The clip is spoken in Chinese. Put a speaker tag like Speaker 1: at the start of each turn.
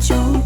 Speaker 1: 就